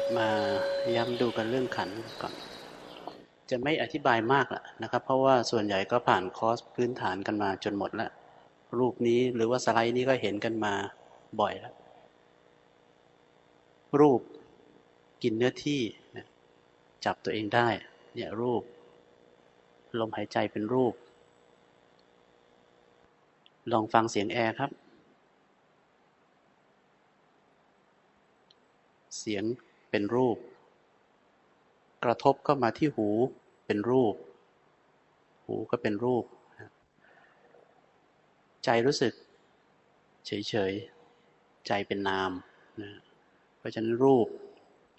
ลับมาย้ำดูกันเรื่องขันก่อน จะไม่อธิบายมากละนะครับ เพราะว่าส่วนใหญ่ก็ผ่านคอร์สพื้นฐานกันมาจนหมดแล้วรูปนี้หรือว่าสไลด์นี้ก็เห็นกันมาบ่อยแล้ว รูปกินเนื้อที่จับตัวเองได้ เนี่ยรูป ลมหายใจเป็นรูป ลองฟังเสียงแอร์ครับ เสียง เป็นรูป กระทบเข้ามาที่หูเป็นรูป หูก็เป็นรูป ใจรู้สึก เฉยๆใจเป็นนามนะเพราะฉะนั้นรูป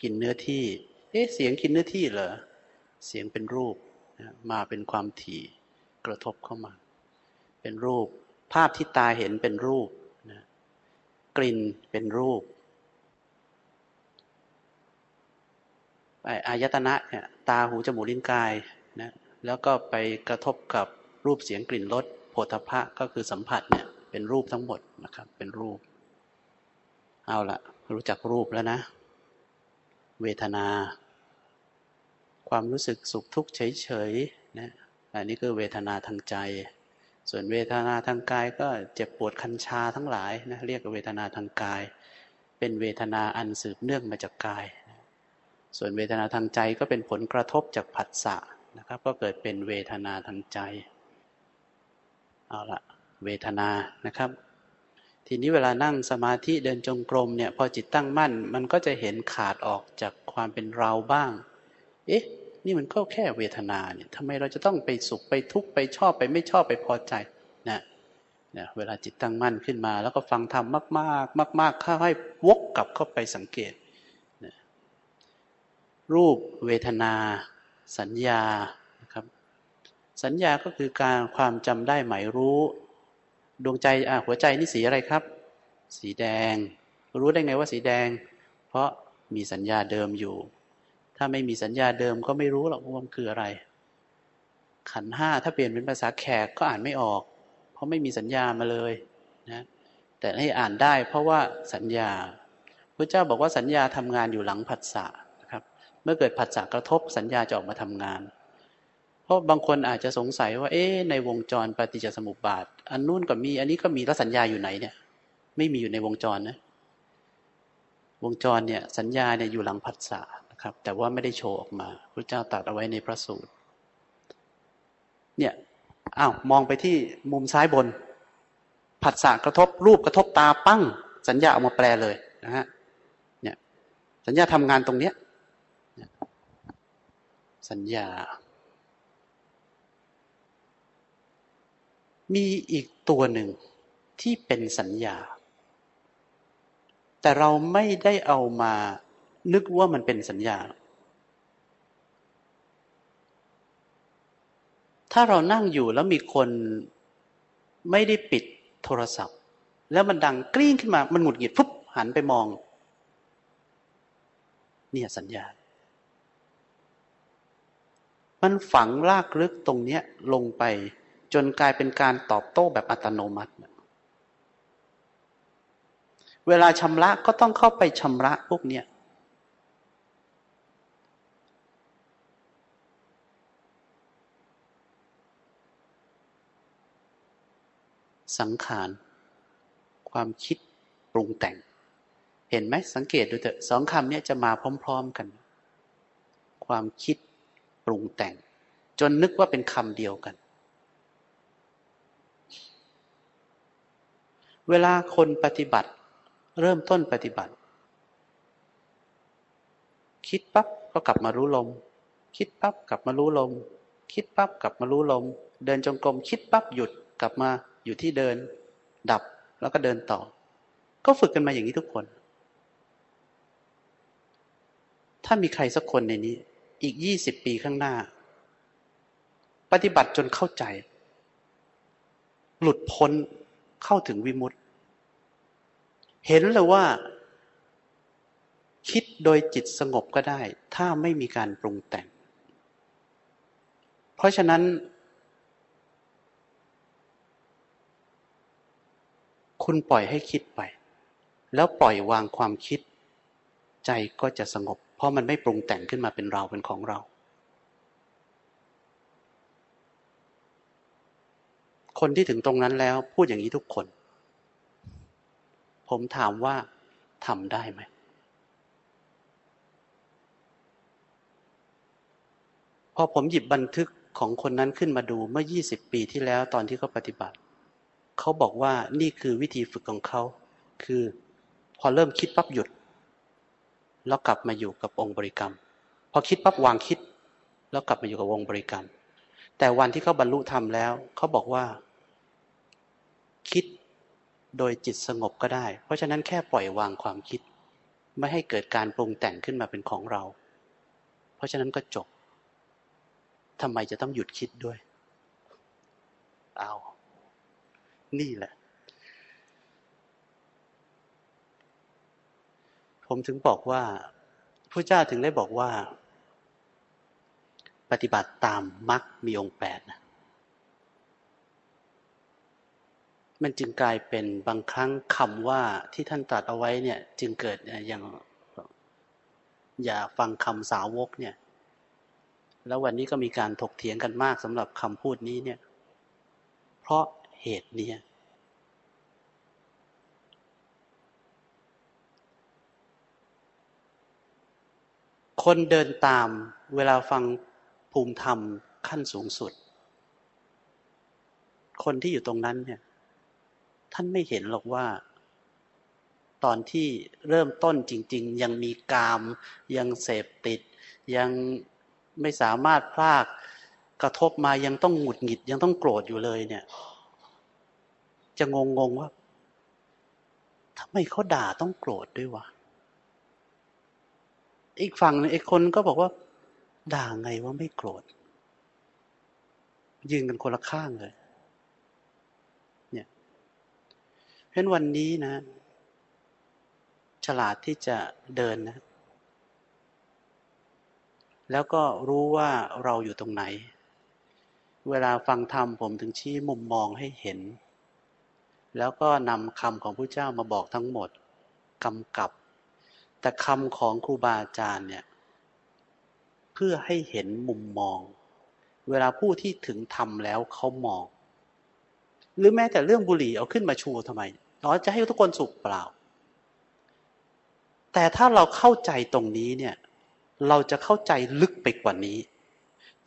กินเนื้อที่ เอ๊ะเสียงกินเนื้อที่เหรอ เสียงเป็นรูปนะมาเป็นความถี่กระทบเข้ามา เป็นรูป ภาพที่ตาเห็นเป็นรูปนะกลิ่นเป็นรูป อายตนะเนี่ยตาหูจมูกลิ้นกายนะแล้วก็ไปกระทบกับรูปเสียงกลิ่นรสโผฏฐะก็คือสัมผัสเนี่ยเป็นรูปทั้งหมดนะครับ เป็นรูป เอาละรู้จักรูปแล้วนะ เวทนา ความรู้สึกสุขทุกข์เฉยๆนะอันนี้คือเวทนาทางใจ ส่วนเวทนาทางกายก็เจ็บปวดคันชาทั้งหลายนะเรียกเวทนาทางกาย เป็นเวทนาอันสืบเนื่องมาจากกาย ส่วนเวทนาทางใจก็เป็นผลกระทบจากผัสสะนะครับ ก็เกิดเป็นเวทนาทางใจ เอาละเวทนานะครับ ทีนี้เวลานั่งสมาธิเดินจงกรมเนี่ยพอจิตตั้งมั่น มันก็จะเห็นขาดออกจากความเป็นเราบ้าง เอ๊ะ นี่มันก็แค่เวทนาเนี่ยทำไมเราจะต้องไปสุขไปทุกข์ไปชอบไปไม่ชอบไปพอใจนะนี่ยเวลาจิตตั้งมั่นขึ้นมา แล้วก็ฟังธรรมมาก ๆ มากๆเข้าให้วกกลับเข้าไปสังเกต รูปเวทนา สัญญานะครับ สัญญาก็คือการความจำได้หมายรู้ ดวงใจหัวใจนี่สีอะไรครับ สีแดง รู้ได้ไงว่าสีแดง เพราะมีสัญญาเดิมอยู่ ถ้าไม่มีสัญญาเดิมก็ไม่รู้หรอกว่ามันคืออะไร ขันห้าถ้าเปลี่ยนเป็นภาษาแขกก็อ่านไม่ออก เพราะไม่มีสัญญามาเลยนะแต่ให้อ่านได้เพราะว่าสัญญาพระเจ้าบอกว่าสัญญาทำงานอยู่หลังผัสสะ เมื่อเกิดผัสสะกระทบสัญญาจะออกมาทำงาน เพราะบางคนอาจจะสงสัยว่า เอ๊ในวงจรปฏิจจสมุปบาท อันนู้นก็มี อันนี้ก็มีแล้วสัญญาอยู่ไหนเนี่ย ไม่มีอยู่ในวงจรนะ วงจรเนี่ย สัญญาเนี่ยอยู่หลังผัสสะนะครับ แต่ว่าไม่ได้โชว์ออกมาพระเจ้าตัดเอาไว้ในพระสูตร เนี่ยอ้าวมองไปที่มุมซ้ายบน ผัสสะกระทบรูปกระทบตาปั้ง สัญญาออกมาแปลเลยนะฮะเนี่ยสัญญาทำงานตรงเนี้ย สัญญา มีอีกตัวหนึ่งที่เป็นสัญญา แต่เราไม่ได้เอามานึกว่ามันเป็นสัญญา ถ้าเรานั่งอยู่แล้วมีคนไม่ได้ปิดโทรศัพท์ แล้วมันดังกริ้งขึ้นมา มันหงุดหงิดฟุบหันไปมอง เนี่ยสัญญา มันฝังลากลึกตรงเนี้ยลงไป จนกลายเป็นการตอบโต้แบบอัตโนมัติ เวลาชำระก็ต้องเข้าไปชำระพวกเนี้ยสังขาร ความคิดปรุงแต่ง เห็นไหมสังเกตดูเถอะสองคำนี้จะมาพร้อม ๆกัน ความคิด ปรุงแต่ง จนนึกว่าเป็นคำเดียวกัน เวลาคนปฏิบัติ เริ่มต้นปฏิบัติ คิดปั๊บก็กลับมารู้ลม คิดปั๊บกลับมารู้ลม คิดปั๊บกลับมารู้ลม เดินจงกรมคิดปั๊บหยุดกลับมาอยู่ที่เดิน ดับแล้วก็เดินต่อ ก็ฝึกกันมาอย่างนี้ทุกคน ถ้ามีใครสักคนในนี้ อีกยี่สิบปีข้างหน้า ปฏิบัติจนเข้าใจ หลุดพ้นเข้าถึงวิมุตติ เห็นเลยว่า คิดโดยจิตสงบก็ได้ ถ้าไม่มีการปรุงแต่ง เพราะฉะนั้น คุณปล่อยให้คิดไป แล้วปล่อยวางความคิด ใจก็จะสงบ เพราะมันไม่ปรุงแต่งขึ้นมาเป็นเราเป็นของเรา คนที่ถึงตรงนั้นแล้วพูดอย่างนี้ทุกคน ผมถามว่าทำได้ไหมพอผมหยิบบันทึกของคนนั้นขึ้นมาดูเมื่อ 20 ปีที่แล้วตอนที่เขาปฏิบัติ เขาบอกว่านี่คือวิธีฝึกของเขา คือพอเริ่มคิดปั๊บหยุด แล้วกลับมาอยู่กับองค์บริกรรม พอคิดปั๊บวางคิด แล้วกลับมาอยู่กับวงค์บริกรรม แต่วันที่เขาบรรลุธรรมแล้วเขาบอกว่า คิดโดยจิตสงบก็ได้ เพราะฉะนั้นแค่ปล่อยวางความคิด ไม่ให้เกิดการปรุงแต่งขึ้นมาเป็นของเรา เพราะฉะนั้นก็จบทำไมจะต้องหยุดคิดด้วย เอา นี่แหละ ผมถึงบอกว่าพระเจ้าถึงได้บอกว่า ปฏิบัติตามมรรคมีองค์แปดนะมันจึงกลายเป็นบางครั้งคำว่าที่ท่านตรัสเอาไว้เนี่ย จึงเกิดอย่างอย่าฟังคำสาวกเนี่ย แล้ววันนี้ก็มีการถกเถียงกันมากสำหรับคำพูดนี้เนี่ย เพราะเหตุเนี้ คนเดินตามเวลาฟังภูมิธรรมขั้นสูงสุด คนที่อยู่ตรงนั้นเนี่ย ท่านไม่เห็นหรอกว่า ตอนที่เริ่มต้นจริง ๆ ยังมีกาม ยังเสพติด ยังไม่สามารถพลากกระทบมายังต้องหงุดหงิด ยังต้องโกรธอยู่เลยเนี่ย จะงงงว่าทำไมเขาด่าต้องโกรธด้วยวะ อีกฝั่งอีกคนก็บอกว่า ด่าไงว่าไม่โกรธยืนกันคนละข้างเลย เนี่ยเพราะวันนี้นะ ฉลาดที่จะเดินนะ แล้วก็รู้ว่าเราอยู่ตรงไหน เวลาฟังธรรมผมถึงชี้มุมมองให้เห็น แล้วก็นำคำของพระเจ้ามาบอกทั้งหมดกำกับ แต่คำของครูบาอาจารย์เนี่ยเพื่อให้เห็นมุมมอง เวลาผู้ที่ถึงธรรมแล้วเขามอง หรือแม้แต่เรื่องบุหรี่เอาขึ้นมาชูทำไมเราจะให้ทุกคนสุขเปล่า แต่ถ้าเราเข้าใจตรงนี้เนี่ย เราจะเข้าใจลึกไปกว่านี้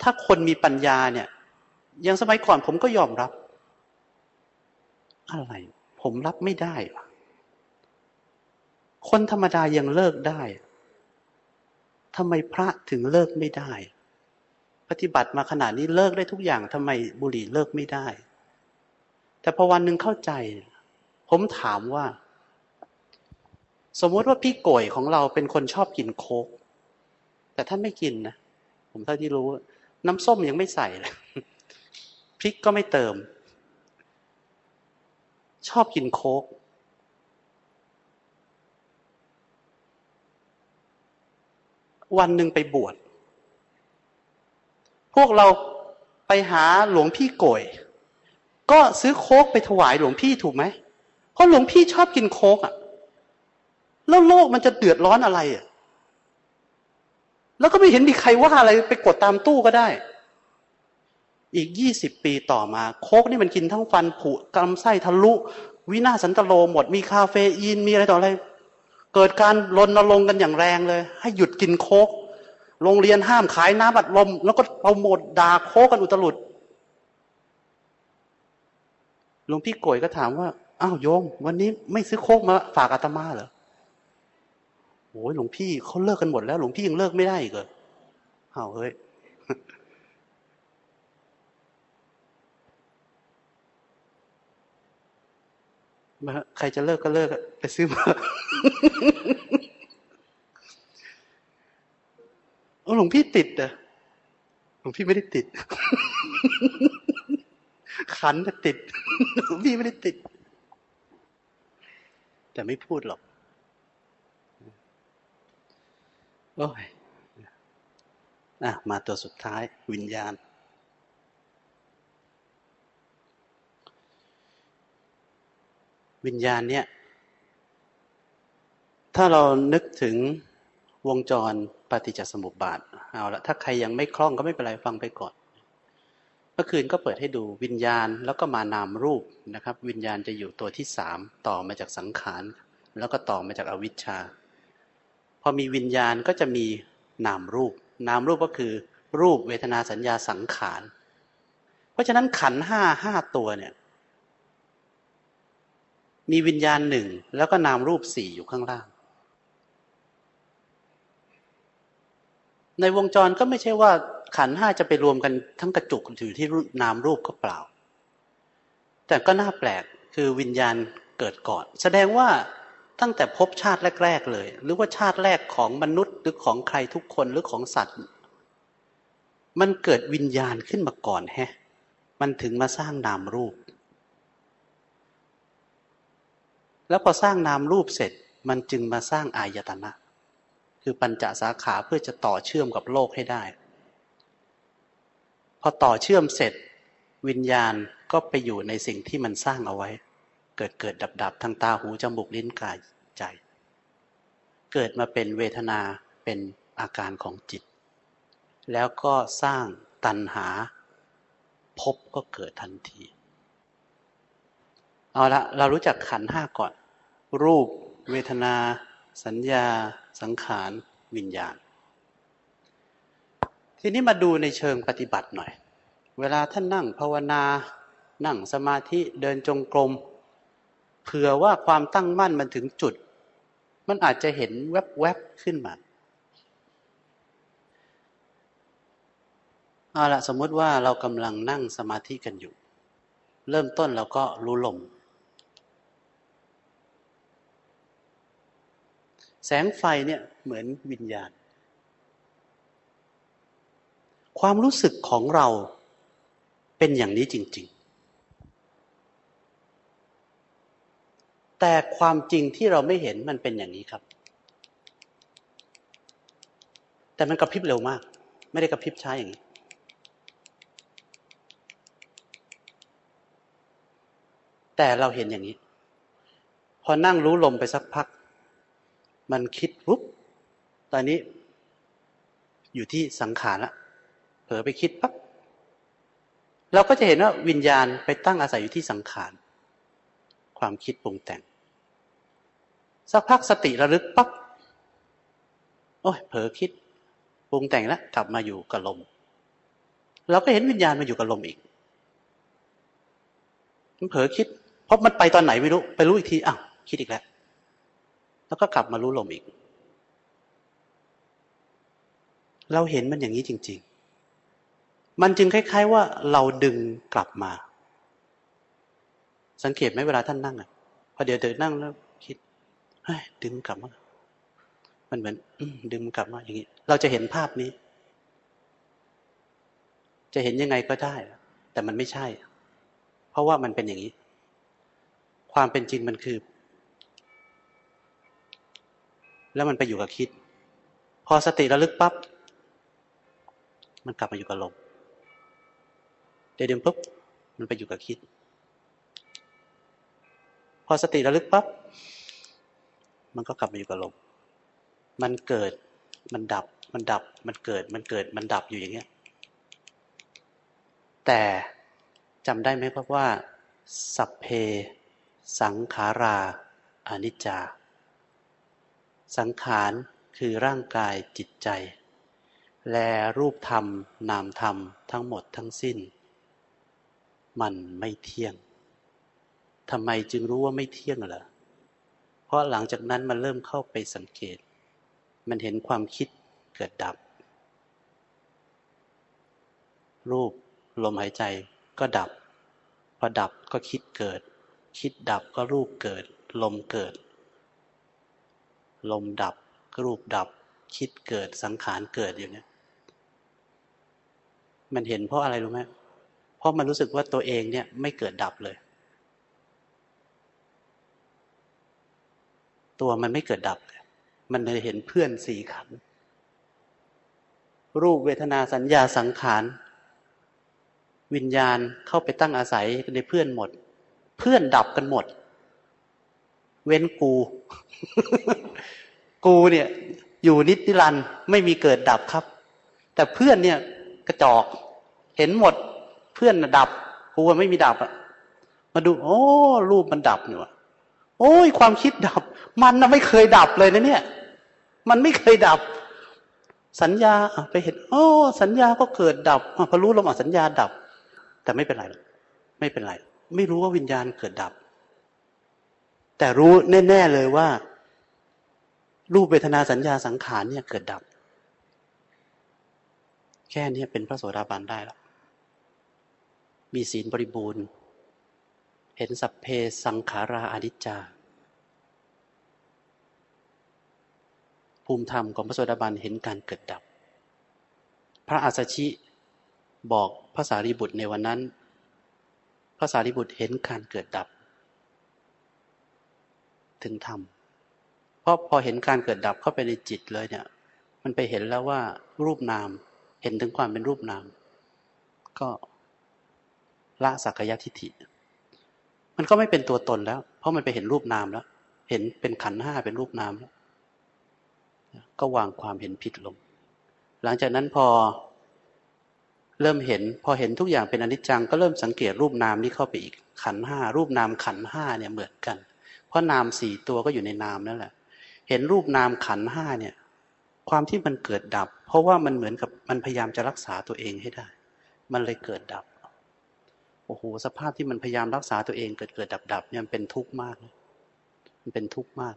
ถ้าคนมีปัญญาเนี่ยอย่างสมัยก่อนผมก็ยอมรับ อะไร ผมรับไม่ได้ คนธรรมดายังเลิกได้ทำไมพระถึงเลิกไม่ได้ ปฏิบัติมาขนาดนี้เลิกได้ทุกอย่างทำไมบุหรี่เลิกไม่ได้ แต่พอวันหนึ่งเข้าใจ ผมถามว่า สมมติว่าพี่โกยของเราเป็นคนชอบกินโคกแต่ท่านไม่กินนะ ผมเท่าที่รู้ น้ำส้มยังไม่ใส่เลยพริกก็ไม่เติม ชอบกินโคก วันหนึ่งไปบวช พวกเราไปหาหลวงพี่โกยก็ซื้อโค้กไปถวายหลวงพี่ถูกไหม เพราะหลวงพี่ชอบกินโค้กอะ แล้วโลกมันจะเดือดร้อนอะไรอะ แล้วก็ไม่เห็นมีใครว่าอะไรไปกดตามตู้ก็ได้ อีกยี่สิบปีต่อมา โคกนี่มันกินทั้งฟันผุกำไส้ทะลุ วินาสันตโลหมด มีคาเฟอีน มีอะไรต่ออะไร เกิดการรณรงค์กันอย่างแรงเลย ให้หยุดกินโคกโรงเรียนห้ามขายน้ำอัดลม แล้วก็เอาหมดด่าโคกกันอุตลุดหลวงพี่โกยก็ถามว่าอ้าวโยม วันนี้ไม่ซื้อโคกมาฝากอาตมาเหรอโอ้ยหลวงพี่เขาเลิกกันหมดแล้ว หลวงพี่ยังเลิกไม่ได้อีกเหรอเอาเฮ้ย มาใครจะเลิกก็เลิกไปซื้อมาเออหลวงพี่ติดอะหลวงพี่ไม่ได้ติด ขันแต่ติดหลวงพี่ไม่ได้ติด แต่ไม่พูดหรอกโอ้ยอะมาตัวสุดท้ายวิญญาณ วิญญาณเนี่ย ถ้าเรานึกถึงวงจรปฏิจจสมุปบาทเอาละถ้าใครยังไม่คล่องก็ไม่เป็นไรฟังไปก่อนเมื่อคืนก็เปิดให้ดูวิญญาณแล้วก็มานามรูปนะครับ วิญญาณจะอยู่ตัวที่สามต่อมาจากสังขาร แล้วก็ต่อมาจากอวิชชา พอมีวิญญาณก็จะมีนามรูป นามรูปก็คือ รูปเวทนาสัญญาสังขาร เพราะฉะนั้นขันห้าห้าตัวเนี่ย มีวิญญาณหนึ่งแล้วก็นามรูปสี่อยู่ข้างล่าง ในวงจรก็ไม่ใช่ว่าขันห้าจะไปรวมกันทั้งกระจุกอยู่ที่นามรูปก็เปล่า แต่ก็น่าแปลกคือวิญญาณเกิดก่อน แสดงว่าตั้งแต่พบชาติแรก ๆ เลย หรือว่าชาติแรกของมนุษย์หรือของใครทุกคนหรือของสัตว์ มันเกิดวิญญาณขึ้นมาก่อนแฮะ มันถึงมาสร้างนามรูป แล้วพอสร้างนามรูปเสร็จมันจึงมาสร้างอายตนะ คือปัญจสาขาเพื่อจะต่อเชื่อมกับโลกให้ได้ พอต่อเชื่อมเสร็จ วิญญาณก็ไปอยู่ในสิ่งที่มันสร้างเอาไว้ เกิดเกิดดับดับทางตาหูจมูกลิ้นกายใจ เกิดมาเป็นเวทนาเป็นอาการของจิต แล้วก็สร้างตัณหาพบก็เกิดทันที เอาละเรารู้จักขันห้าก่อน รูป เวทนา สัญญา สังขาร วิญญาณ ทีนี้มาดูในเชิงปฏิบัติหน่อย เวลาท่านนั่งภาวนา นั่งสมาธิเดินจงกรมเผื่อว่าความตั้งมั่นมันถึงจุด มันอาจจะเห็นแวบๆขึ้นมาเอาละสมมติว่าเรากำลังนั่งสมาธิกันอยู่ เริ่มต้นเราก็รู้ลม แสงไฟเนี่ยเหมือนวิญญาณ ความรู้สึกของเราเป็นอย่างนี้จริง ๆ แต่ความจริงที่เราไม่เห็นมันเป็นอย่างนี้ครับ แต่มันกระพริบเร็วมาก ไม่ได้กระพริบช้าอย่างนี้ แต่เราเห็นอย่างนี้ พอนั่งรู้ลมไปสักพัก มันคิดปุ๊บตอนนี้ อยู่ที่สังขารละเผลอไปคิดปั๊บเราก็จะเห็นว่าวิญญาณไปตั้งอาศัยอยู่ที่สังขาร ความคิดปรุงแต่ง สักพักสติระลึกปั๊บโอ้ยเผลอคิดปรุงแต่งแล้วกลับมาอยู่กับลม เราก็เห็นวิญญาณมาอยู่กับลมอีกมันเผลอคิดเพราะมันไปตอนไหนไม่รู้ ไปรู้อีกทีอ้าวคิดอีกแล้ว แล้วก็กลับมารู้ลมอีก เราเห็นมันอย่างนี้จริง ๆ มันจึงคล้าย ๆ ว่าเราดึงกลับมา สังเกตไหมเวลาท่านนั่งอะพอเดี๋ยวเดินนั่งแล้วคิดึงกลับมา มันเหมือนดึงกลับมาอย่างนี้ เราจะเห็นภาพนี้ จะเห็นยังไงก็ได้ แต่มันไม่ใช่ เพราะว่ามันเป็นอย่างนี้ ความเป็นจริงมันคือ แล้วมันไปอยู่กับคิด พอสติระลึกปั๊บมันกลับมาอยู่กับลมเดี๋ยวเดิมปุ๊บมันไปอยู่กับคิด พอสติระลึกปั๊บมันก็กลับมาอยู่กับลมมันเกิดมันดับ มันดับ มันเกิด มันเกิด มันดับอยู่อย่างเงี้ย แต่จำได้ไหมครับว่า สัพเพ สังขาราอนิจจา สังขารคือร่างกายจิตใจ และรูปธรรม นามธรรมทั้งหมดทั้งสิ้น มันไม่เที่ยงทำไมจึงรู้ว่าไม่เที่ยงเหรอราะหลังจากนั้นมันเริ่มเข้าไปสังเกต มันเห็นความคิดเกิดดับ รูปลมหายใจก็ดับ พอดับก็คิดเกิด คิดดับก็รูปเกิด ลมเกิด ลมดับ รูปดับ คิดเกิดสังขารเกิดอยู่เนี่ยมันเห็นเพราะอะไรรู้ไหมเพราะมันรู้สึกว่าตัวเองเนี่ยไม่เกิดดับเลย ตัวมันไม่เกิดดับมันเลยเห็นเพื่อนสี่ขัน รูปเวทนาสัญญาสังขาร วิญญาณเข้าไปตั้งอาศัยในเพื่อนหมด เพื่อนดับกันหมด เว้นกู กูเนี่ย อยู่นิดนิรันด์ไม่มีเกิดดับครับ แต่เพื่อนเนี่ยกระจอก เห็นหมดเพื่อนดับกูไม่มีดับอะมาดู โอ้ รูปมันดับเนี่ยวะโอ้ยความคิดดับ มันนะไม่เคยดับเลยนะเนี่ย มันไม่เคยดับ สัญญาไปเห็น โอ้ สัญญาก็เกิดดับพอรู้ลมอะสัญญาดับ แต่ไม่เป็นไร ไม่เป็นไร ไม่รู้ว่าวิญญาณเกิดดับ แต่รู้แน่ ๆเลยว่า รูปเวทนาสัญญาสังขารเนี่ยเกิดดับ แค่นี้เป็นพระโสดาบันได้แล้ว มีศีลบริบูรณ์ เห็นสัพเพสังขาราอนิจจา ภูมิธรรมของพระโสดาบันเห็นการเกิดดับ พระอัสสชิบอกพระสารีบุตรในวันนั้น พระสารีบุตรเห็นการเกิดดับ ถึงธรรมเพราะพอเห็นการเกิดดับเข้าไปในจิตเลยเนี่ย มันไปเห็นแล้วว่ารูปนามเห็นถึงความเป็นรูปนาม ก็ละสักยทิฏฐิ มันก็ไม่เป็นตัวตนแล้ว เพราะมันไปเห็นรูปนามแล้ว เห็นเป็นขันห้าเป็นรูปนามแล้ว ก็วางความเห็นผิดลง หลังจากนั้นพอเริ่มเห็น พอเห็นทุกอย่างเป็นอนิจจังก็เริ่มสังเกตรูปนามนี้เข้าไปอีกขันห้ารูปนามขันห้าเนี่ยเหมือนกัน ราะนามสี่ตัวก็อยู่ในนามนั่นแหละ เห็นรูปนามขันห้าเนี่ย ความที่มันเกิดดับ เพราะว่ามันเหมือนกับมันพยายามจะรักษาตัวเองให้ได้ มันเลยเกิดดับโอ้โหสภาพที่มันพยายามรักษาตัวเองเกิดเกิดดับดับเนี่ยมันเป็นทุกข์มากมันเป็นทุกข์มาก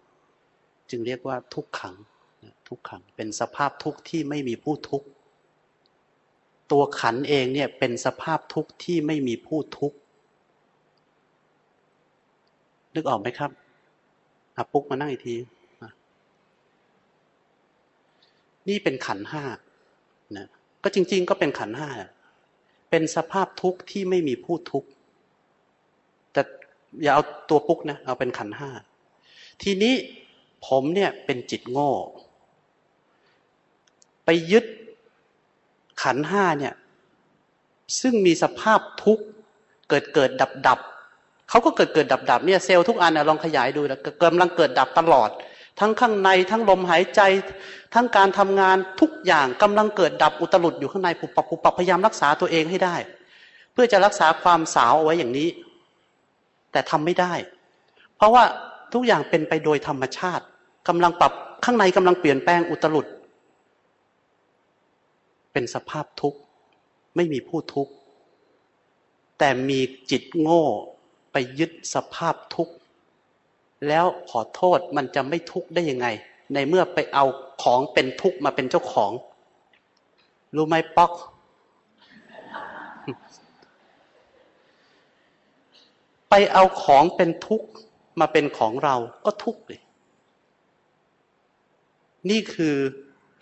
จึงเรียกว่าทุกขังทุกขัง เป็นสภาพทุกข์ที่ไม่มีผู้ทุกข์ตัวขันเองเนี่ยเป็นสภาพทุกข์ที่ไม่มีผู้ทุกข์นึกออกไหมครับ อาปุ๊กมานั่งอีกทีนี่เป็นขันห้านะก็จริง ๆ ก็เป็นขันห้า เป็นสภาพทุกข์ที่ไม่มีผู้ทุกข์ แต่อย่าเอาตัวปุ๊กนะ เอาเป็นขันห้า ทีนี้ผมเนี่ยเป็นจิตโง่ ไปยึดขันห้าเนี่ย ซึ่งมีสภาพทุกข์ เกิดเกิดดับดับ เขาก็เกิดเกิดดับดับเนี่ยเซลล์ทุกอันนะลองขยายดูแล้วกำลังเกิดดับตลอด ทั้งข้างในทั้งลมหายใจ ทั้งการทำงานทุกอย่างกำลังเกิดดับอุตลุดอยู่ข้างในปุบปับปุบปับพยายามรักษาตัวเองให้ได้ เพื่อจะรักษาความสาวเอาไว้อย่างนี้ แต่ทำไม่ได้ เพราะว่าทุกอย่างเป็นไปโดยธรรมชาติกำลังปรับข้างในกำลังเปลี่ยนแปลงอุตลุดเป็นสภาพทุกข์ไม่มีผู้ทุกข์แต่มีจิตโง่ ไปยึดสภาพทุกข์ แล้วขอโทษมันจะไม่ทุกข์ได้ยังไง ในเมื่อไปเอาของเป็นทุกข์มาเป็นเจ้าของ รู้ไหมป๊อก ไปเอาของเป็นทุกข์มาเป็นของเราก็ทุกข์เลยนี่คือ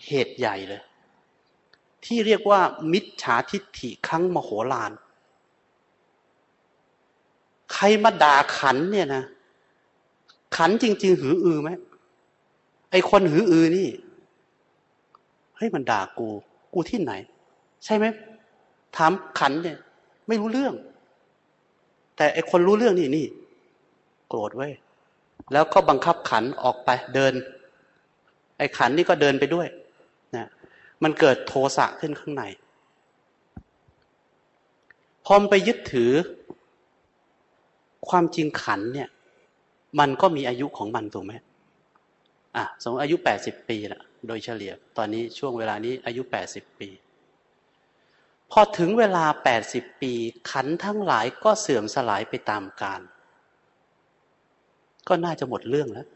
เหตุใหญ่เลย ที่เรียกว่ามิจฉาทิฏฐิครั้งมโหฬาร รมาด่าขันเนี่ยนะขันจริง ๆ หืออือไหมไอคนหืออือนี่เฮ้ยมันด่ากู กูที่ไหน ใช่ไหมถามขันเนี่ย ไม่รู้เรื่อง แต่ไอคนรู้เรื่องนี่นี่ โกรธไว้ยแล้วก็บังคับขันออกไปเดิน ไอขันนี่ก็เดินไปด้วยนะมันเกิดโทสะขึ้นข้างในพอมไปยึดถือ ความจริงขันเนี่ย มันก็มีอายุของมันถูกไหมอะ สมมติอายุแปดสิบปีละโดยเฉลี่ย ตอนนี้ช่วงเวลานี้อายุแปดสิบปี พอถึงเวลาแปดสิบปี ขันทั้งหลายก็เสื่อมสลายไปตามกาลก็น่าจะหมดเรื่องแล้ว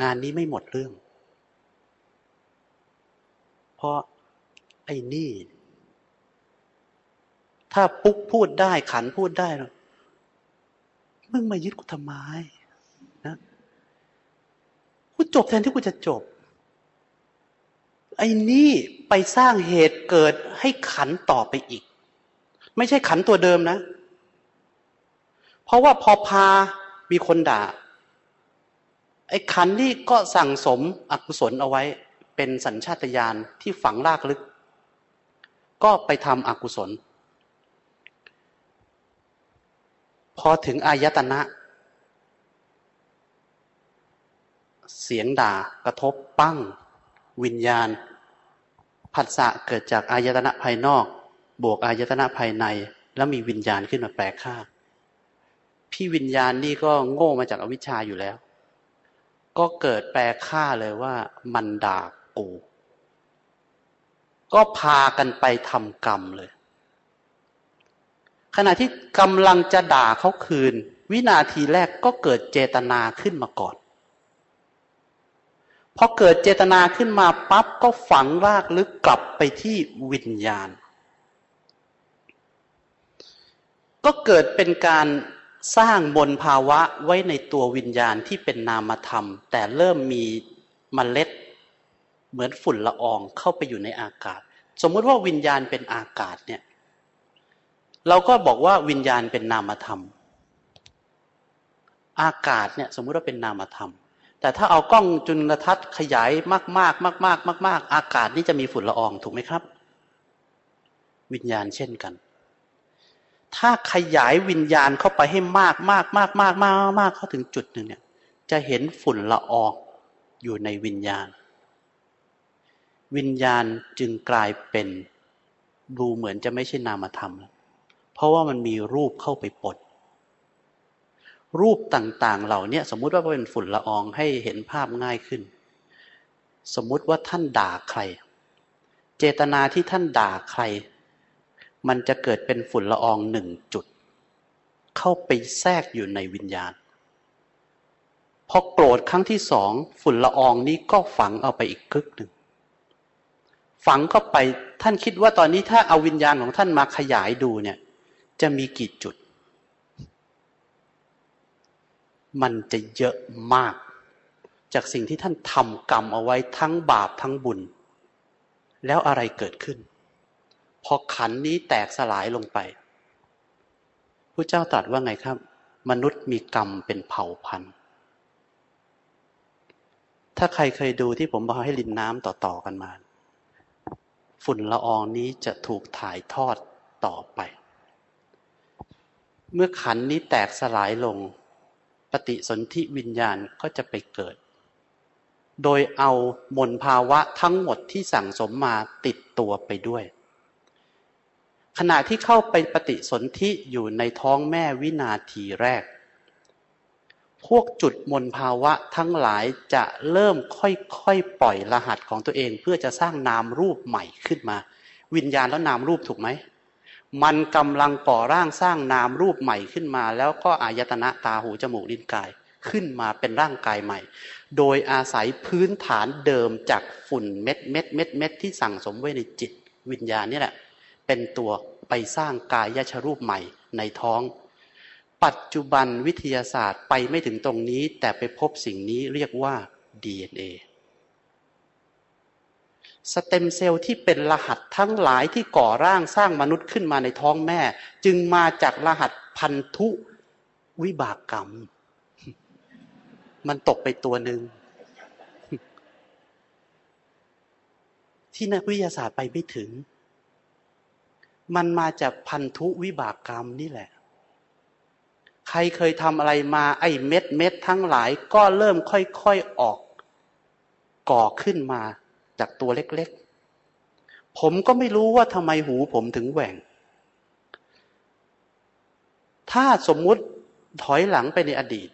งานนี้ไม่หมดเรื่อง เพราะไอ้นี่ ถ้าปุ๊กพูดได้ขันพูดได้ มึงมายึดกูทำไมนะกูจบแทนที่กูจะจบ ไอ้นี่ไปสร้างเหตุเกิดให้ขันต่อไปอีก ไม่ใช่ขันตัวเดิมนะ เพราะว่าพอพามีคนด่า ไอ้ขันนี่ก็สั่งสมอกุศลเอาไว้ เป็นสัญชาตญาณที่ฝังลากลึก ก็ไปทำอกุศล พอถึงอายตนะ เสียงด่ากระทบปั้ง วิญญาณผัสสะเกิดจากอายตนะภายนอก บวกอายตนะภายใน แล้วมีวิญญาณขึ้นมาแปลค่า พี่วิญญาณนี่ก็โง่มาจากอวิชชาอยู่แล้ว ก็เกิดแปลค่าเลยว่า มันด่ากู ก็พากันไปทำกรรมเลย ขณะที่กำลังจะด่าเขาคืน วินาทีแรกก็เกิดเจตนาขึ้นมาก่อนพอเกิดเจตนาขึ้นมาปั๊บก็ฝังรากลึกกลับไปที่วิญญาณ ก็เกิดเป็นการสร้างบนภาวะไว้ในตัววิญญาณที่เป็นนามธรรม แต่เริ่มมีมเมล็ด เหมือนฝุ่นละอองเข้าไปอยู่ในอากาศ สมมติว่าวิญญาณเป็นอากาศเนี่ย เราก็บอกว่าวิญญาณเป็นนามธรรม อากาศเนี่ยสมมุติว่าเป็นนามธรรม แต่ถ้าเอากล้องจุลทรรศน์ขยายมากมากมากมากมากมากอากาศนี่จะมีฝุ่นละอองถูกไหมครับ วิญญาณเช่นกัน ถ้าขยายวิญญาณเข้าไปให้มากมากมากมากมากมากเข้าถึงจุดหนึ่งเนี่ย จะเห็นฝุ่นละอองอยู่ในวิญญาณ วิญญาณจึงกลายเป็นดูเหมือนจะไม่ใช่นามธรรมแล้ว เพราะว่ามันมีรูปเข้าไปปนรูปต่างๆ เหล่านี้สมมุติว่าเป็นฝุ่นละอองให้เห็นภาพง่ายขึ้น สมมุติว่าท่านด่าใคร เจตนาที่ท่านด่าใคร มันจะเกิดเป็นฝุ่นละอองหนึ่งจุด เข้าไปแทรกอยู่ในวิญญาณพอโกรธครั้งที่สองฝุ่นละอองนี้ก็ฝังเอาไปอีกกึกหนึ่งฝังเข้าไปท่านคิดว่าตอนนี้ถ้าเอาวิญญาณของท่านมาขยายดูเนี่ย จะมีกี่จุด มันจะเยอะมาก จากสิ่งที่ท่านทำกรรมเอาไว้ทั้งบาปทั้งบุญ แล้วอะไรเกิดขึ้น พอขันนี้แตกสลายลงไปพระเจ้าตรัสว่าไงครับ มนุษย์มีกรรมเป็นเผ่าพันธุ์ ถ้าใครเคยดูที่ผมบอกให้ลินน้ำต่อๆกันมา ฝุ่นละอองนี้จะถูกถ่ายทอดต่อไป เมื่อขันนี้แตกสลายลง ปฏิสนธิวิญญาณก็จะไปเกิด โดยเอามนภาวะทั้งหมดที่สั่งสมมาติดตัวไปด้วย ขณะที่เข้าไปปฏิสนธิอยู่ในท้องแม่วินาทีแรก พวกจุดมนภาวะทั้งหลายจะเริ่มค่อยๆปล่อยรหัสของตัวเอง เพื่อจะสร้างนามรูปใหม่ขึ้นมา วิญญาณแล้วนามรูปถูกไหม มันกำลังก่อร่างสร้างนามรูปใหม่ขึ้นมา แล้วก็อายตนะตาหูจมูกลิ้นกายขึ้นมาเป็นร่างกายใหม่ โดยอาศัยพื้นฐานเดิมจากฝุ่นเม็ดเม็ดเม็ดเม็ดที่สั่งสมไว้ในจิตวิญญาณนี่แหละ เป็นตัวไปสร้างกายยชรูปใหม่ในท้อง ปัจจุบันวิทยาศาสตร์ไปไม่ถึงตรงนี้ แต่ไปพบสิ่งนี้เรียกว่า DNA สเต็มเซลล์ที่เป็นรหัสทั้งหลายที่ก่อร่างสร้างมนุษย์ขึ้นมาในท้องแม่ จึงมาจากรหัสพันธุวิบากกรรม มันตกไปตัวหนึ่งที่นักวิทยาศาสตร์ไปไม่ถึง มันมาจากพันธุวิบากกรรมนี่แหละ ใครเคยทำอะไรมาไอ้เม็ดเม็ดทั้งหลายก็เริ่มค่อยๆออก ก่อขึ้นมา จากตัวเล็กๆ ผมก็ไม่รู้ว่าทำไมหูผมถึงแหว่ง ถ้าสมมุติถอยหลังไปในอดีต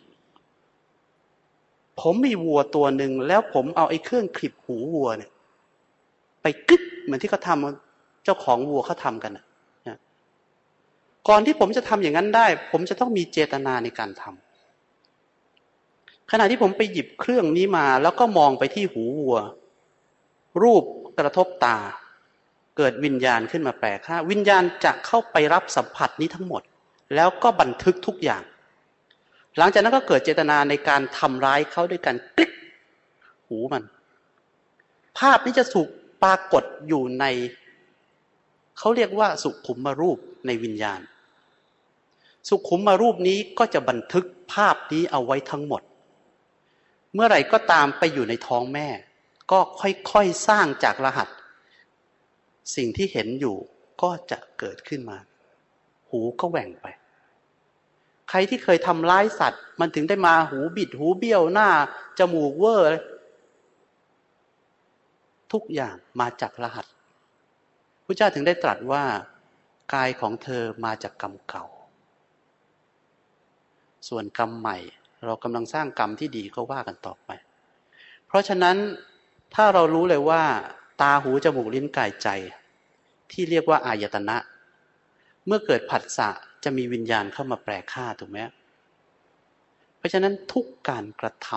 ผมมีวัวตัวหนึ่งแล้วผมเอาไอ้เครื่องคลิปหูวัวเนี่ย ไปกึ๊บเหมือนที่เขาทำเจ้าของวัวเขาทำกันนะก่อนที่ผมจะทำอย่างนั้นได้ ผมจะต้องมีเจตนาในการทำขณะที่ผมไปหยิบเครื่องนี้มาแล้วก็มองไปที่หูวัว รูปกระทบตา เกิดวิญญาณขึ้นมาแปลค่าวิญญาณจะเข้าไปรับสัมผัสนี้ทั้งหมด แล้วก็บันทึกทุกอย่าง หลังจากนั้นก็เกิดเจตนาในการทำร้ายเขาด้วยการกลิกหูมัน ภาพนี้จะถูกปรากฏอยู่ในเขาเรียกว่าสุขุมมารูปในวิญญาณ สุขุมมารูปนี้ก็จะบันทึกภาพนี้เอาไว้ทั้งหมด เมื่อไหร่ก็ตามไปอยู่ในท้องแม่ ก็ค่อยๆสร้างจากรหัส สิ่งที่เห็นอยู่ก็จะเกิดขึ้นมา หูก็แหว่งไป ใครที่เคยทำร้ายสัตว์ มันถึงได้มาหูบิดหูเบี้ยวหน้า จมูกเวอร์ทุกอย่างมาจากรหัสพระเจ้าถึงได้ตรัสว่ากายของเธอมาจากกรรมเก่า ส่วนกรรมใหม่ เรากำลังสร้างกรรมที่ดีก็ว่ากันต่อไป เพราะฉะนั้น ถ้าเรารู้เลยว่า ตาหูจมูกลิ้นกายใจ ที่เรียกว่าอายตนะ เมื่อเกิดผัสสะจะมีวิญญาณเข้ามาแปลค่าถูกไหมเพราะฉะนั้นทุกการกระท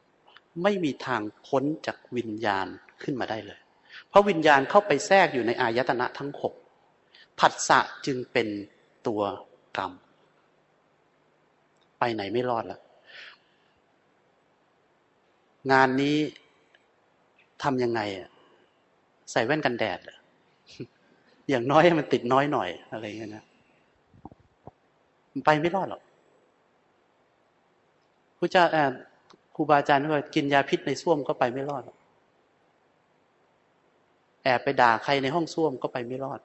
ำไม่มีทางพ้นจากวิญญาณขึ้นมาได้เลย เพราะวิญญาณเข้าไปแทรกอยู่ในอายตนะทั้งหกผัสสะจึงเป็นตัวกรรม ไปไหนไม่รอดล้วงานนี้ ทำยังไงใส่แว่นกันแดดอย่างน้อยให้มันติดน้อยหน่อย อะไรเงี้ยนะไปไม่รอดหรอกพระเจ้าครูบาอาจารย์ว่ากินยาพิษในส้วมก็ไปไม่รอดหรอกแอบไปด่าใครในห้องส้วมก็ไปไม่รอด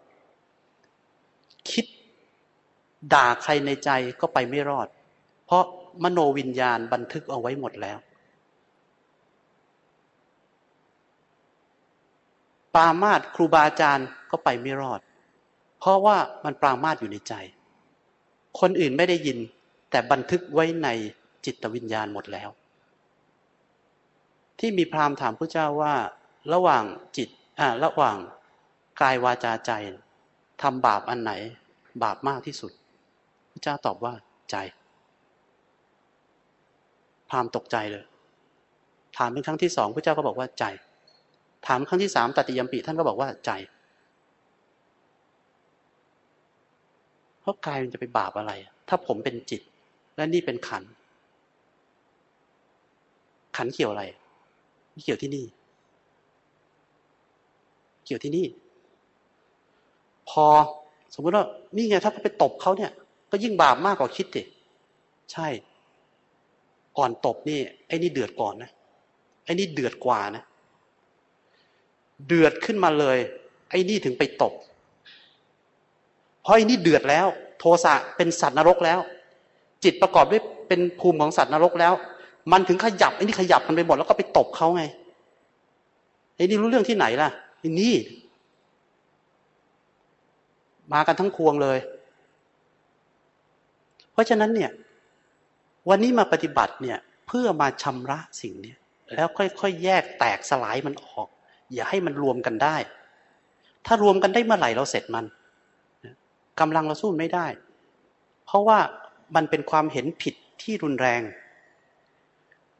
คิดด่าใครในใจก็ไปไม่รอด เพราะมโนวิญญาณบันทึกเอาไว้หมดแล้ว ปรามาตครูบาอาจารย์ก็ไปไม่รอด เพราะว่ามันปรามาตอยู่ในใจ คนอื่นไม่ได้ยิน แต่บันทึกไว้ในจิตวิญญาณหมดแล้ว ที่มีพราหมณ์ถามพระเจ้าว่า ระหว่างจิตอ่าระหว่างกายวาจาใจทำบาปอันไหน บาปมากที่สุดพระเจ้าตอบว่าใจ พราหมณ์ตกใจเลย ถามเป็นครั้งที่สองพระเจ้าก็บอกว่าใจ ถามครั้งที่สามตติยมปีท่านก็บอกว่าใจเพราะกายมันจะไปบาปอะไร ถ้าผมเป็นจิต และนี่เป็นขัน ขันเกี่ยวอะไรเกี่ยวที่นี่ เกี่ยวที่นี่ พอสมมติว่านี่ไงถ้าเขาไปตบเขาเนี่ย ก็ยิ่งบาปมากกว่าคิดดิใช่ ก่อนตบนี่ไอ้นี่เดือดก่อนนะไอ้นี่เดือดกว่านะ เดือดขึ้นมาเลย ไอ้นี่ถึงไปตบเพราะไอ้นี่เดือดแล้ว โทสะเป็นสัตว์นรกแล้ว จิตประกอบด้วยเป็นภูมิของสัตว์นรกแล้ว มันถึงขยับไอ้นี่ขยับมันไปหมดแล้วก็ไปตบเขาไงไอ้นี่รู้เรื่องที่ไหนล่ะไอ้นี่ มากันทั้งควงเลย เพราะฉะนั้นเนี่ย วันนี้มาปฏิบัติเนี่ย เพื่อมาชำระสิ่งนี้แล้วค่อยๆแยกแตกสลายมันออก อย่าให้มันรวมกันได้ ถ้ารวมกันได้เมื่อไหร่เราเสร็จมันกำลังเราสู้ไม่ได้ เพราะว่ามันเป็นความเห็นผิดที่รุนแรง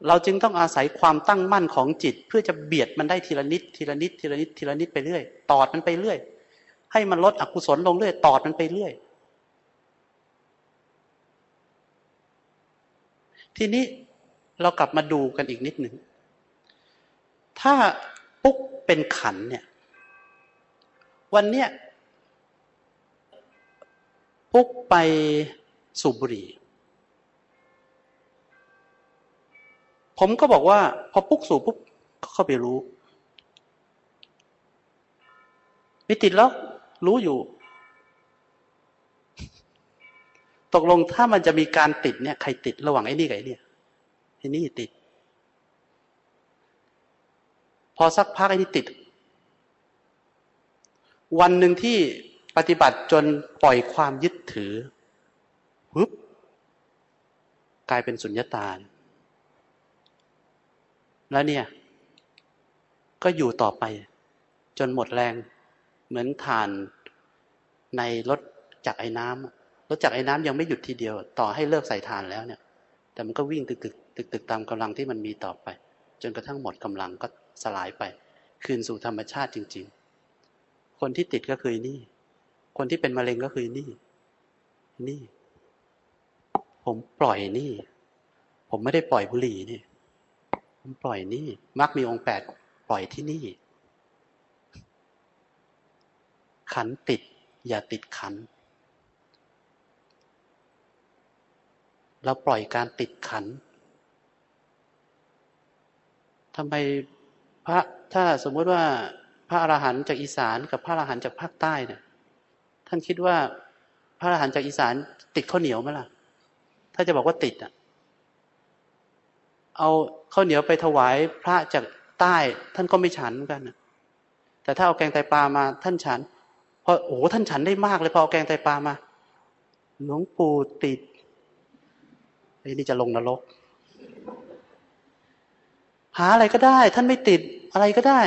เราจึงต้องอาศัยความตั้งมั่นของจิต เพื่อจะเบียดมันได้ทีละนิดทีละนิดทีละนิดทีละนิดไปเรื่อย ตอดมันไปเรื่อย ให้มันลดอกุศลลงเรื่อย ตอดมันไปเรื่อย ทีนี้เรากลับมาดูกันอีกนิดหนึ่ง ถ้าปุ๊ก เป็นขันเนี่ย วันเนี้ยปุ๊กไปสูบบุหรี่ ผมก็บอกว่า พอปุ๊กสู่ปุ๊บก็เข้าไปรู้มีติดแล้วรู้อยู่ ตกลงถ้ามันจะมีการติดเนี่ย ใครติดระหว่างไอ้นี่กับไอ้นี่ไอ้นี่ติด พอสักพักไอ้นี่ติด วันหนึ่งที่ปฏิบัติจนปล่อยความยึดถือปุ๊บกลายเป็นสุญญตาแล้วเนี่ย ก็อยู่ต่อไป จนหมดแรง เหมือนฐานในรถจากไอ้น้ำรถจากไอ้น้ำยังไม่หยุดทีเดียว ต่อให้เลิกใส่ฐานแล้วเนี่ย แต่มันก็วิ่งตึกตึกตึกตึกตามกำลังที่มันมีต่อไป จนกระทั่งหมดกำลังก็ สลายไป คืนสู่ธรรมชาติจริง ๆ คนที่ติดก็คือนี่ คนที่เป็นมะเร็งก็คือนี่ นี่ ผมปล่อยนี่ ผมไม่ได้ปล่อยบุหรี่นี่ ผมปล่อยนี่มักมีองค์แปดปล่อยที่นี่ ขันติด อย่าติดขันเราปล่อยการติดขันทำไม พระถ้าสมมติว่าพระอรหันต์จากอีสานกับพระอรหันต์จากภาคใต้เนี่ยท่านคิดว่าพระอรหันต์จากอีสานติดข้าวเหนียวไหมล่ะ ถ้าจะบอกว่าติดอะ เอาข้าวเหนียวไปถวายพระจากใต้ ท่านก็ไม่ฉันกันแต่ถ้าเอาแกงไตปลามา ท่านฉันพอโอ้ท่านฉันได้มากเลยพอเอาแกงไตปลามา หลวงปู่ติดไอ้นี่จะลงนรก หาอะไรก็ได้ ท่านไม่ติดอะไรก็ได้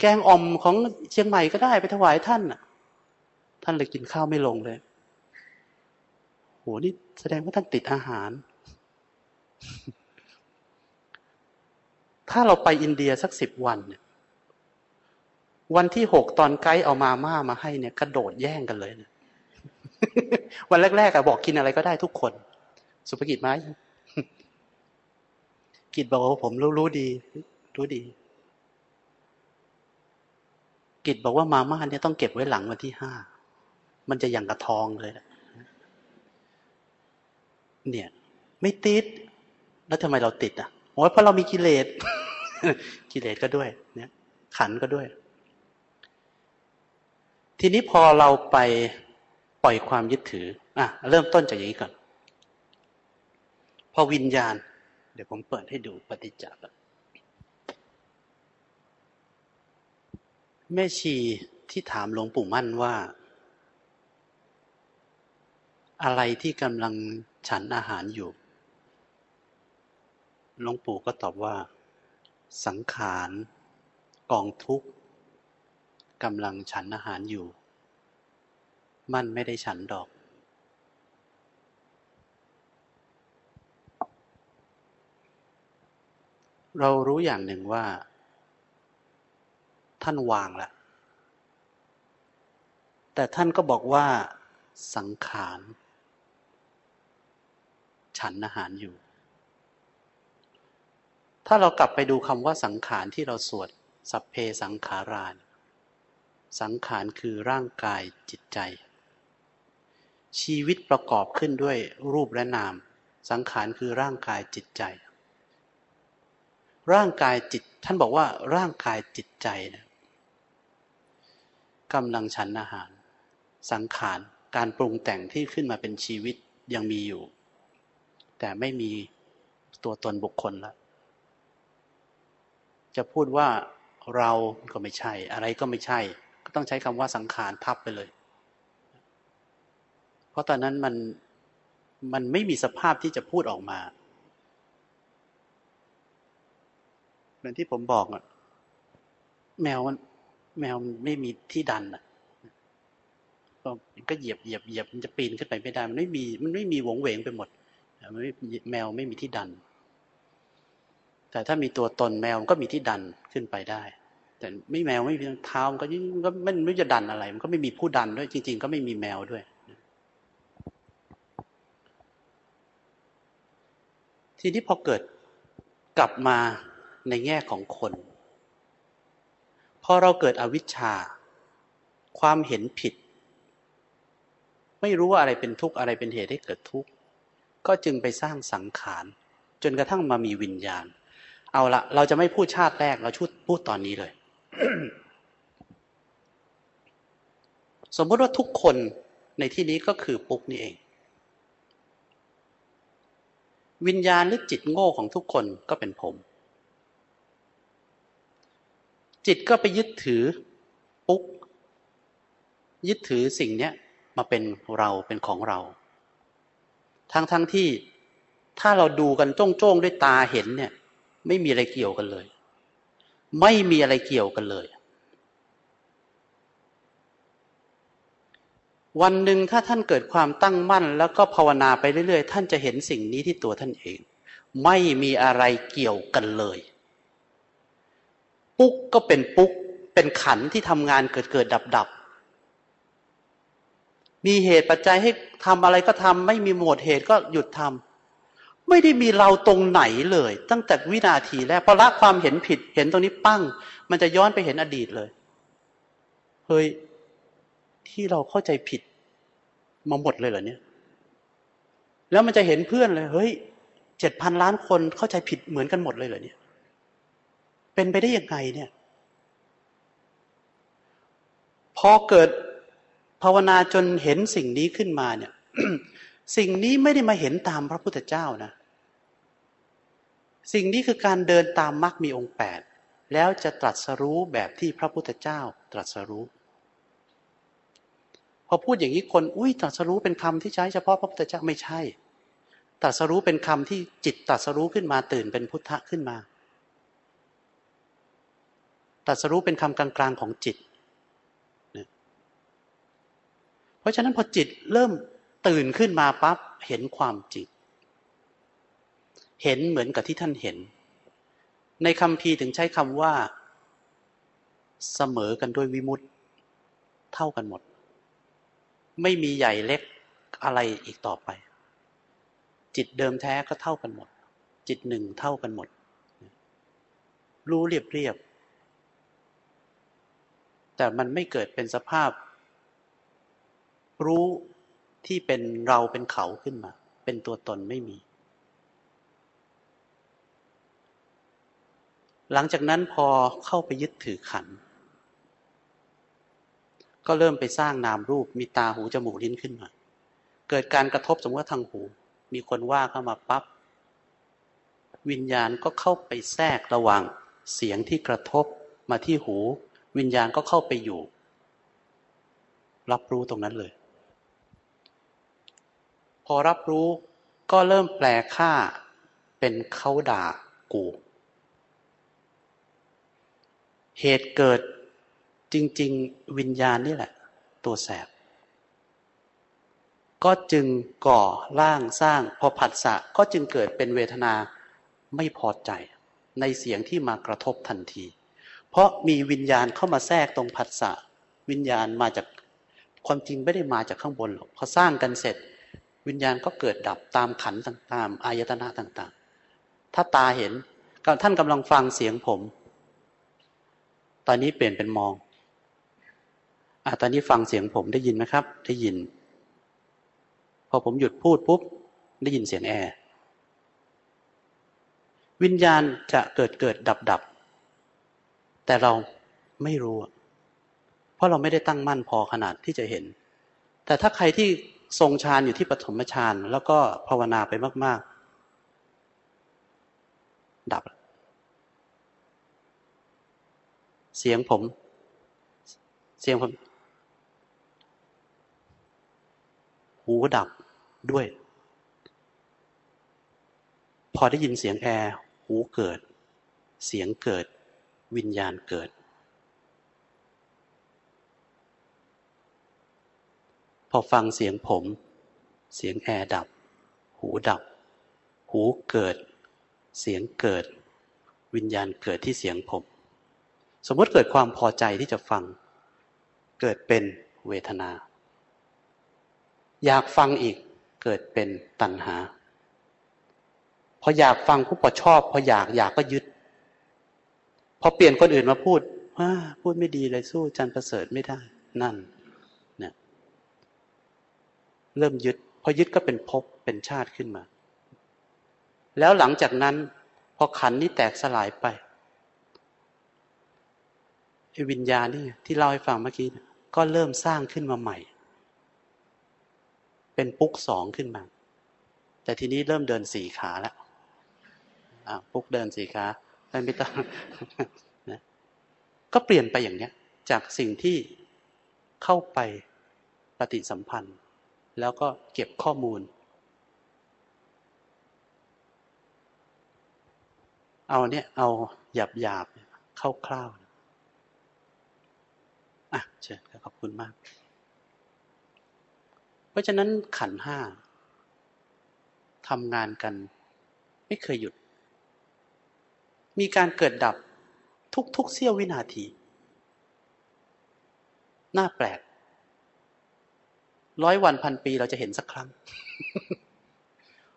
แกงอ่อมของเชียงใหม่ก็ได้ไปถวายท่านท่านเลยกินข้าวไม่ลงเลยโหนี่แสดงว่าท่านติดอาหาร ถ้าเราไปอินเดียสักสิบวันเนี่ยวันที่หกตอนไกด์เอามาม่ามาให้เนี่ยกระโดดแย่งกันเลยนะวันแรกๆอะบอกกินอะไรก็ได้ทุกคน สุภกิจไหม กิจบอกว่าผมรู้รู้ดี รู้ดี กิจบอกว่ามาม่าเนี่ยต้องเก็บไว้หลังวันที่ห้ามันจะอย่างกระทองเลยเนี่ย ไม่ติด แล้วทำไมเราติดอะโอ้ยเพราะเรามีกิเลสกิเลสก็ด้วย เนี่ย ขันก็ด้วย ทีนี้พอเราไปปล่อยความยึดถือ อะ เริ่มต้นจากอย่างนี้ก่อน พอวิญญาณ ดี๋ยวผมเปิดให้ดูปฏิจจ์แม่ชีที่ถามหลวงปู่มั่นว่า อะไรที่กำลังฉันอาหารอยู่หลวงปู่ก็ตอบว่า สังขารกองทุกข์กำลังฉันอาหารอยู่ มันไม่ได้ฉันดอก เรารู้อย่างหนึ่งว่า ท่านวางแล้วแต่ท่านก็บอกว่าสังขาร ฉันอาหารอยู่ ถ้าเรากลับไปดูคำว่าสังขารที่เราสวด สัพเพสังขาราน สังขารคือร่างกายจิตใจ ชีวิตประกอบขึ้นด้วยรูปและนาม สังขารคือร่างกายจิตใจ ร่างกายจิต ท่านบอกว่าร่างกายจิตใจนะกำลังฉันอาหาร สังขารการปรุงแต่งที่ขึ้นมาเป็นชีวิตยังมีอยู่ แต่ไม่มีตัวตนบุคคลล้วจะพูดว่าเราก็ไม่ใช่ อะไรก็ไม่ใช่ ก็ต้องใช้คำว่าสังขารทับไปเลย เพราะตอนนั้นมันมันไม่มีสภาพที่จะพูดออกมา เหมือนที่ผมบอกอะแมวมันแมวไม่มีที่ดันอะก็เหยียบเหยียบเหยียบมันจะปีนขึ้นไปไม่ได้ มันไม่มี มันไม่มีวงเวงไปหมดแมวไม่มีที่ดัน แต่ถ้ามีตัวตนแมวมันก็มีที่ดันขึ้นไปได้ แต่ไม่แมวไม่มีเท้ามันก็ยิ่งก็ไม่จะดันอะไร มันก็ไม่มีผู้ดันด้วย จริง ๆ ก็ไม่มีแมวด้วย ทีนี้พอเกิดกลับมา ในแง่ของคนพอเราเกิดอวิชชา ความเห็นผิด ไม่รู้ว่าอะไรเป็นทุกข์อะไรเป็นเหตุให้เกิดทุกข์ก็จึงไปสร้างสังขาร จนกระทั่งมามีวิญญาณ เอาละเราจะไม่พูดชาติแรกเราชุดพูดตอนนี้เลย สมมติว่าทุกคนในที่นี้ก็คือปุ๊กนี่เอง วิญญาณหรือจิตโง่ของทุกคนก็เป็นผม จิตก็ไปยึดถือปุ๊ก ยึดถือสิ่งเนี้ยมาเป็นเราเป็นของเรา ทั้งทั้งที่ถ้าเราดูกันจ้องๆด้วยตาเห็นเนี่ย ไม่มีอะไรเกี่ยวกันเลย ไม่มีอะไรเกี่ยวกันเลย วันหนึ่งถ้าท่านเกิดความตั้งมั่น แล้วก็ภาวนาไปเรื่อยๆ ท่านจะเห็นสิ่งนี้ที่ตัวท่านเอง ไม่มีอะไรเกี่ยวกันเลย ปุ๊กก็เป็นปุ๊ก เป็นขันที่ทำงานเกิดเกิดดับดับมีเหตุปัจจัยให้ทำอะไรก็ทำไม่มีหมดเหตุก็หยุดทำไม่ได้มีเราตรงไหนเลย ตั้งแต่วินาทีแรกพอละความเห็นผิด เห็นตรงนี้ปั้ง มันจะย้อนไปเห็นอดีตเลยเฮ้ยที่เราเข้าใจผิดมาหมดเลยเหรอเนี่ย แล้วมันจะเห็นเพื่อนเลย เฮ้ยเจ็ดพันล้านคนเข้าใจผิดเหมือนกันหมดเลยเหรอเนี่ย เป็นไปได้ยังไงเนี่ยพอเกิดภาวนาจนเห็นสิ่งนี้ขึ้นมาเนี่ย สิ่งนี้ไม่ได้มาเห็นตามพระพุทธเจ้านะ สิ่งนี้คือการเดินตามมรรคมีองค์แปดแล้วจะตรัสรู้แบบที่พระพุทธเจ้าตรัสรู้ พอพูดอย่างนี้คนอุ้ยตรัสรู้เป็นคำที่ใช้เฉพาะพระพุทธเจ้าไม่ใช่ ตรัสรู้เป็นคำที่จิตตรัสรู้ขึ้นมาตื่นเป็นพุทธะขึ้นมา ตรัสรู้เป็นคำกลางๆของจิต เพราะฉะนั้นพอจิตเริ่มตื่นขึ้นมาปั๊บเห็นความจริง เห็นเหมือนกับที่ท่านเห็น ในคำพีถึงใช้คำว่า เสมอกันด้วยวิมุตเท่ากันหมด ไม่มีใหญ่เล็กอะไรอีกต่อไป จิตเดิมแท้ก็เท่ากันหมด จิตหนึ่งเท่ากันหมด รู้เรียบเรียบ แต่มันไม่เกิดเป็นสภาพ รู้ที่เป็นเราเป็นเขาขึ้นมา เป็นตัวตนไม่มี หลังจากนั้นพอเข้าไปยึดถือขัน ก็เริ่มไปสร้างนามรูปมีตาหูจมูกลิ้นขึ้นมา เกิดการกระทบสมมติว่าทางหู มีคนว่าเข้ามาปับ๊บวิญญาณก็เข้าไปแทรกระหว่างเสียงที่กระทบมาที่หู วิญญาณก็เข้าไปอยู่ รับรู้ตรงนั้นเลย พอรับรู้ก็เริ่มแปลค่าเป็นเขาด่ากู เหตุเกิดจริง ๆ วิญญาณนี่แหละ ตัวแสบ ก็จึงก่อร่างสร้าง พอผัสสะก็จึงเกิดเป็นเวทนาไม่พอใจ ในเสียงที่มากระทบทันที ราะมีวิญญาณเข้ามาแทรกตรงผัสสะวิญญาณมาจากความจริงไม่ได้มาจากข้างบนหรอกพอสร้างกันเสร็จ วิญญาณก็เกิดดับตามขันต่างๆอายตนะต่างๆ ถ้าตาเห็นท่านกำลังฟังเสียงผม ตอนนี้เปลี่ยนเป็นมองอ่ตอนนี้ฟังเสียงผมได้ยินไหมครับ ได้ยิน พอผมหยุดพูดปุ๊บได้ยินเสียงแอร์วิญญาณจะเกิดเกิดดับดับ แต่เราไม่รู้ เพราะเราไม่ได้ตั้งมั่นพอขนาดที่จะเห็น แต่ถ้าใครที่ทรงฌานอยู่ที่ปฐมฌานแล้วก็ภาวนาไปมาก ๆ ดับ เสียงผม เสียงผม หูดับด้วย พอได้ยินเสียงแอร์ หูเกิด เสียงเกิด วิญญาณเกิด พอฟังเสียงผม เสียงแอร์ดับ หูดับ หูเกิด เสียงเกิด วิญญาณเกิดที่เสียงผม สมมติเกิดความพอใจที่จะฟัง เกิดเป็นเวทนา อยากฟังอีกเกิดเป็นตัณหาพออยากฟังผู้พอชอบ พออยากอยากก็ยึด พอเปลี่ยนคนอื่นมาพูดพูดไม่ดีเลยสู้จันประเสริฐไม่ได้ นั่นเนี่ยเริ่มยึด พอยึดก็เป็นภพเป็นชาติขึ้นมา แล้วหลังจากนั้น พอขันนี้แตกสลายไปวิญญาณนี่ที่เล่าให้ฟังเมื่อกี้ก็เริ่มสร้างขึ้นมาใหม่ เป็นปุ๊กสองขึ้นมา แต่ทีนี้เริ่มเดินสี่ขาแล้วปุ๊กเดินสี่ขา ไม่ต้องนะก็เปลี่ยนไปอย่างเนี้ย จากสิ่งที่เข้าไปปฏิสัมพันธ์ แล้วก็เก็บข้อมูล เอาเนี่ยเอาหยาบหยาบคร่าวๆอะเชิญขอบคุณมาก เพราะฉะนั้นขันห้าทำงานกัน ไม่เคยหยุด มีการเกิดดับทุกๆเสี้ยววินาที น่าแปลก ร้อยวันพันปีเราจะเห็นสักครั้ง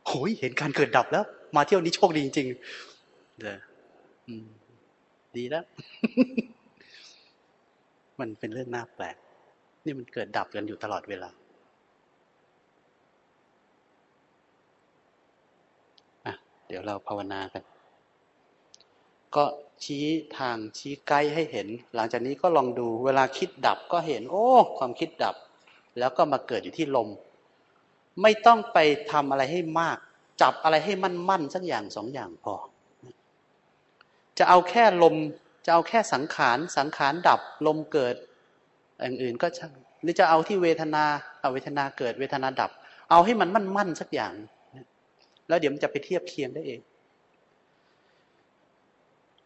โอ้ยเห็นการเกิดดับแล้ว มาเที่ยวนี้โชคดีจริงๆเด้อดีแล้ว มันเป็นเรื่องน่าแปลก นี่มันเกิดดับกันอยู่ตลอดเวลาอะเดี๋ยวเราภาวนากัน ก็ชี้ทางชี้ไกด์ให้เห็น หลังจากนี้ก็ลองดูเวลาคิดดับก็เห็น โอ้ ความคิดดับ แล้วก็มาเกิดอยู่ที่ลม ไม่ต้องไปทำอะไรให้มาก จับอะไรให้มั่นมั่นๆสักอย่างสองอย่างพอ จะเอาแค่ลม จะเอาแค่สังขาร สังขารดับลมเกิดอย่างอื่นก็ช่างหรือจะเอาที่เวทนาเอาเวทนาเกิดเวทนาดับ เอาให้มันมั่นมั่นๆสักอย่าง แล้วเดี๋ยวมันจะไปเทียบเคียงได้เอง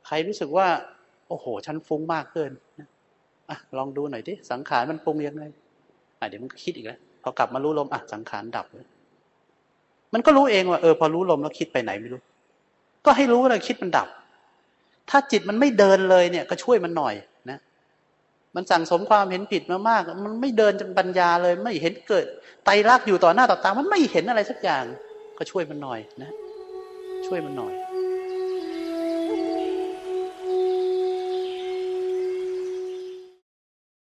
ใครรู้สึกว่า โอ้โห ฉันฟุ้งมากเกินอะลองดูหน่อยดิสังขารมันปรุงยังไงอะเดี๋ยวมันคิดอีกแล้วพอกลับมารู้ลมอะสังขารดับเลยมันก็รู้เองว่าเออพอรู้ลมแล้วคิดไปไหนไม่รู้ ก็ให้รู้เลยคิดมันดับ ถ้าจิตมันไม่เดินเลยเนี่ย ก็ช่วยมันหน่อยนะมันสั่งสมความเห็นผิดมามาก มันไม่เดินจนปัญญาเลย ไม่เห็นเกิด ไตรลักษณ์อยู่ต่อหน้าต่อตา มันไม่เห็นอะไรสักอย่าง ก็ช่วยมันหน่อยนะ ช่วยมันหน่อย